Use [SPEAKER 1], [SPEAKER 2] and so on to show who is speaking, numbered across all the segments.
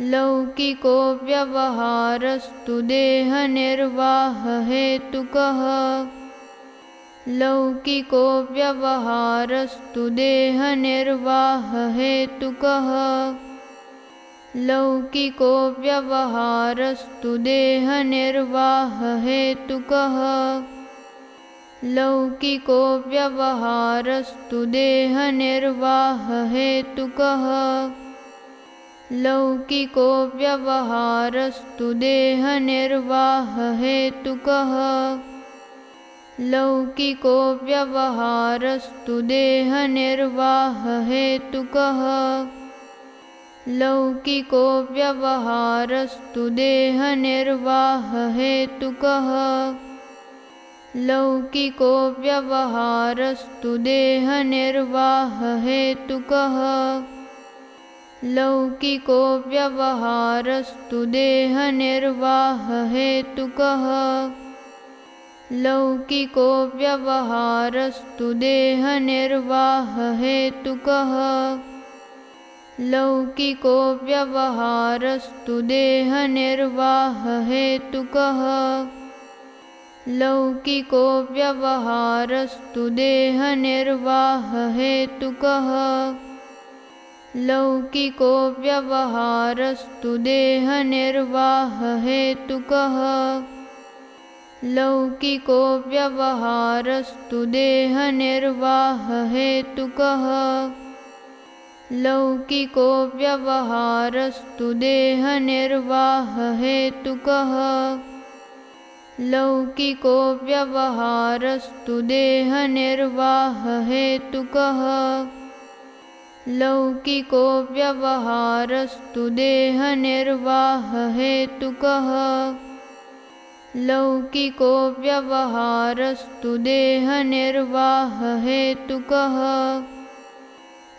[SPEAKER 1] लौकिको व्यवहारस्तु देहनिर्वाहहेतुकः। लौकिको व्यवहारस्तु देहनिर्वाहहेतुकः। लौकिको व्यवहारस्तु देहनिर्वाहहेतुकः। लौकिको व्यवहारस्तु देहनिर्वाहहेतुकः लौकिको व्यवहारस्तु देहनिर्वाहहेतुकः। लौकिको व्यवहारस्तु देहनिर्वाहहेतुकः। लौकिको व्यवहारस्तु देहनिर्वाहहेतुकः। लौकिको व्यवहारस्तु देहनिर्वाहहेतुकः लौकिको व्यवहारस्तु देहनिर्वाहहेतुकः। लौकिको व्यवहारस्तु देहनिर्वाहहेतुकः। लौकिको व्यवहारस्तु देहनिर्वाहहेतुकः। लौकिको व्यवहारस्तु देहनिर्वाहहेतुकः लौकिको व्यवहारस्तु देहनिर्वाहहेतुकः। लौकिको व्यवहारस्तु देहनिर्वाहहेतुकः। लौकिको व्यवहारस्तु देहनिर्वाहहेतुकः। लौकिको व्यवहारस्तु देहनिर्वाहहेतुकः लौकिको व्यवहारस्तु देहनिर्वाहहेतुकः। लौकिको व्यवहारस्तु देहनिर्वाहहेतुकः।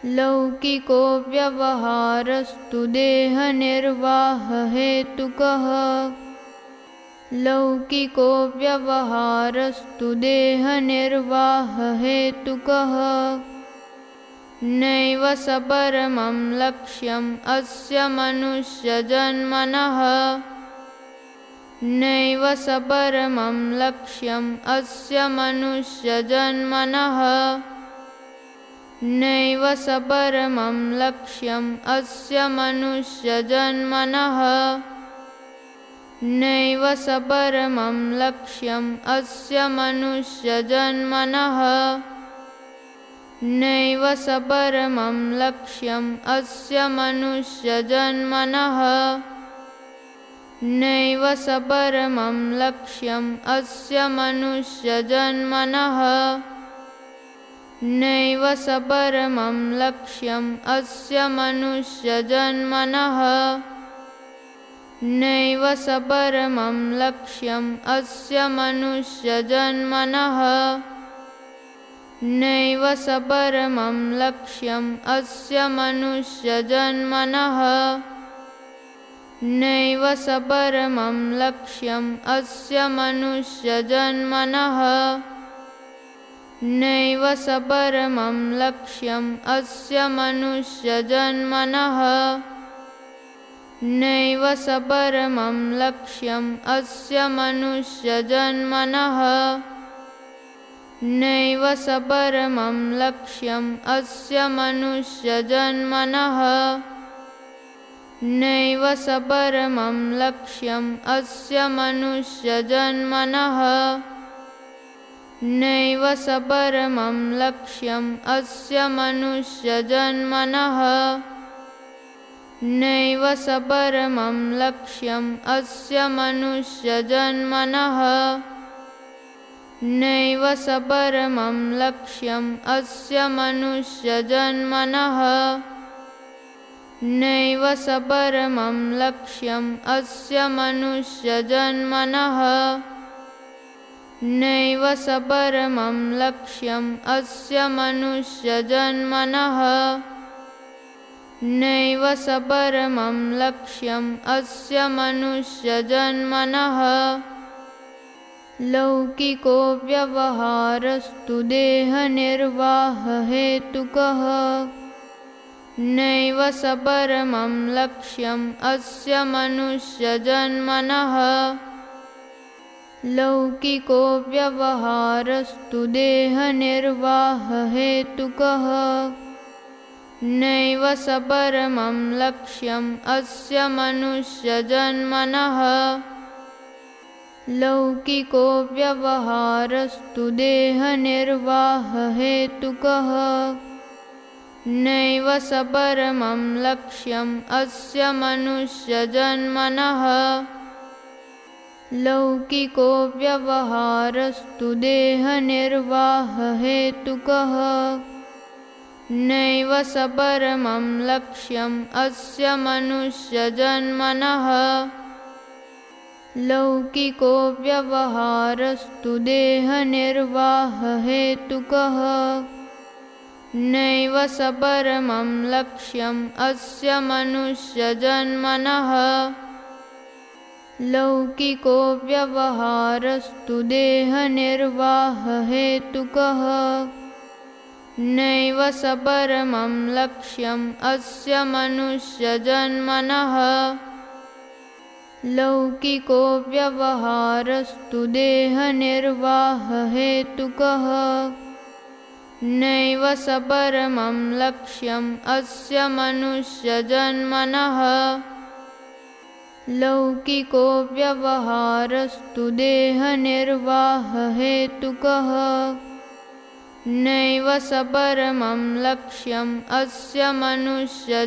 [SPEAKER 1] लौकिको व्यवहारस्तु देहनिर्वाहहेतुकः। लौकिको व्यवहारस्तु देहनिर्वाहहेतुकः नैव सबरमं लक्ष्यम् अस्य मनुष्यजन्मनः। नैव सबरमं लक्ष्यम् अस्य मनुष्यजन्मनः नैव सबरमं लक्ष्यम् अस्य मनुष्यजन्मनः। नैव सबरमं लक्ष्यम् अस्य मनुष्यजन्मनः नैव सबरमं लक्ष्यम् अस्य मनुष्यजन्मनः। नैव सबरमं लक्ष्यम् अस्य मनुष्यजन्मनः नैव सबरमं लक्ष्यम् अस्य मनुष्यजन्मनः। नैव सबरमं लक्ष्यम् अस्य मनुष्यजन्मनः नैव सबरमं लक्ष्यम् अस्य मनुष्यजन्मनः। नैव सबरमं लक्ष्यम् अस्य मनुष्यजन्मनः लौकिको व्यवहारस्तु देहनिर्वाहहेतुकः। नैव सपरमं लक्ष्यम् अस्य मनुष्यजन्मनः। लौकिको व्यवहारस्तु देहनिर्वाहहेतुकः। नैव सपरमं लक्ष्यम् अस्य मनुष्यजन्मनः लौकिको व्यवहारस्तु देहनिर्वाहहेतुकः। नैव सपरमं लक्ष्यम् अस्य मनुष्यजन्मनः। लौकिको व्यवहारस्तु देहनिर्वाहहेतुकः। नैव सपरमं लक्ष्यम् अस्य मनुष्यजन्मनः लौकिको व्यवहारस्तु देहनिर्वाहहेतुकः। नैव सपरमं लक्ष्यम् अस्य मनुष्यजन्मनः। लौकिको व्यवहारस्तु देहनिर्वाहहेतुकः। नैव सपरमं लक्ष्यम् अस्य मनुष्यजन्मनः लौकिको व्यवहारस्तु देहनिर्वाहहेतुकः। नैव सपरमं लक्ष्यम् अस्य मनुष्यजन्मनः। लौकिको व्यवहारस्तु देहनिर्वाहहेतुकः। नैव सपरमं लक्ष्यम् अस्य मनुष्यजन्मनः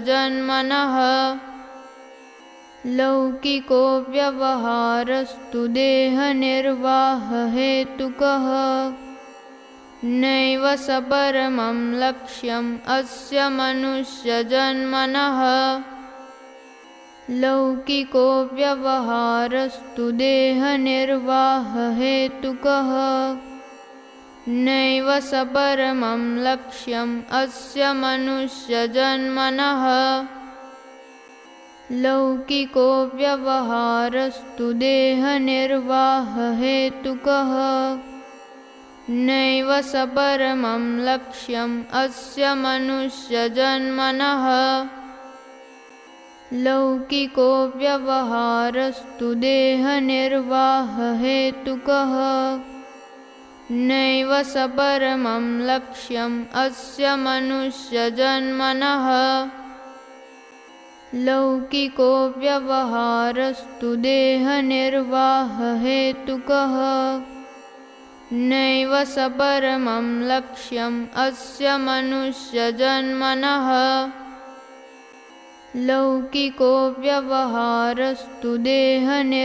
[SPEAKER 1] लौकिको व्यवहारस्तु देहनिर्वाहहेतुकः। नैव सपरमं लक्ष्यम् अस्य मनुष्यजन्मनः। लौकिको व्यवहारस्तु देहनिर्वाहहेतुकः। नैव सपरमं लक्ष्यम् अस्य मनुष्यजन्मनः लौकिको व्यवहारस्तु देहनिर्वाहहेतुकः। नैव सपरमं लक्ष्यम् अस्य मनुष्यजन्मनः। लौकिको व्यवहारस्तु देहनिर्वाहहेतुकः। नैव सपरमं लक्ष्यम् अस्य मनुष्यजन्मनः लौकिको व्यवहारस्तु देहनिर्वाहहेतुकः लौकिको व्यवहारस्तु देहनिर्वाहहेतुकः।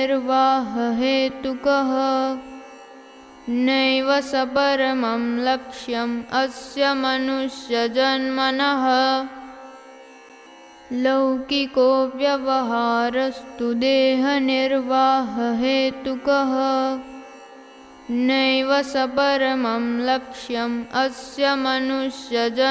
[SPEAKER 1] नैव सपरमं लक्ष्यम् अस्य मनुष्यजन्मनः लौकिको व्यवहारस्तु देहनिर्वाहहेतुकः। नैव सपरमं लक्ष्यम् अस्य मनुष्यजन्मनः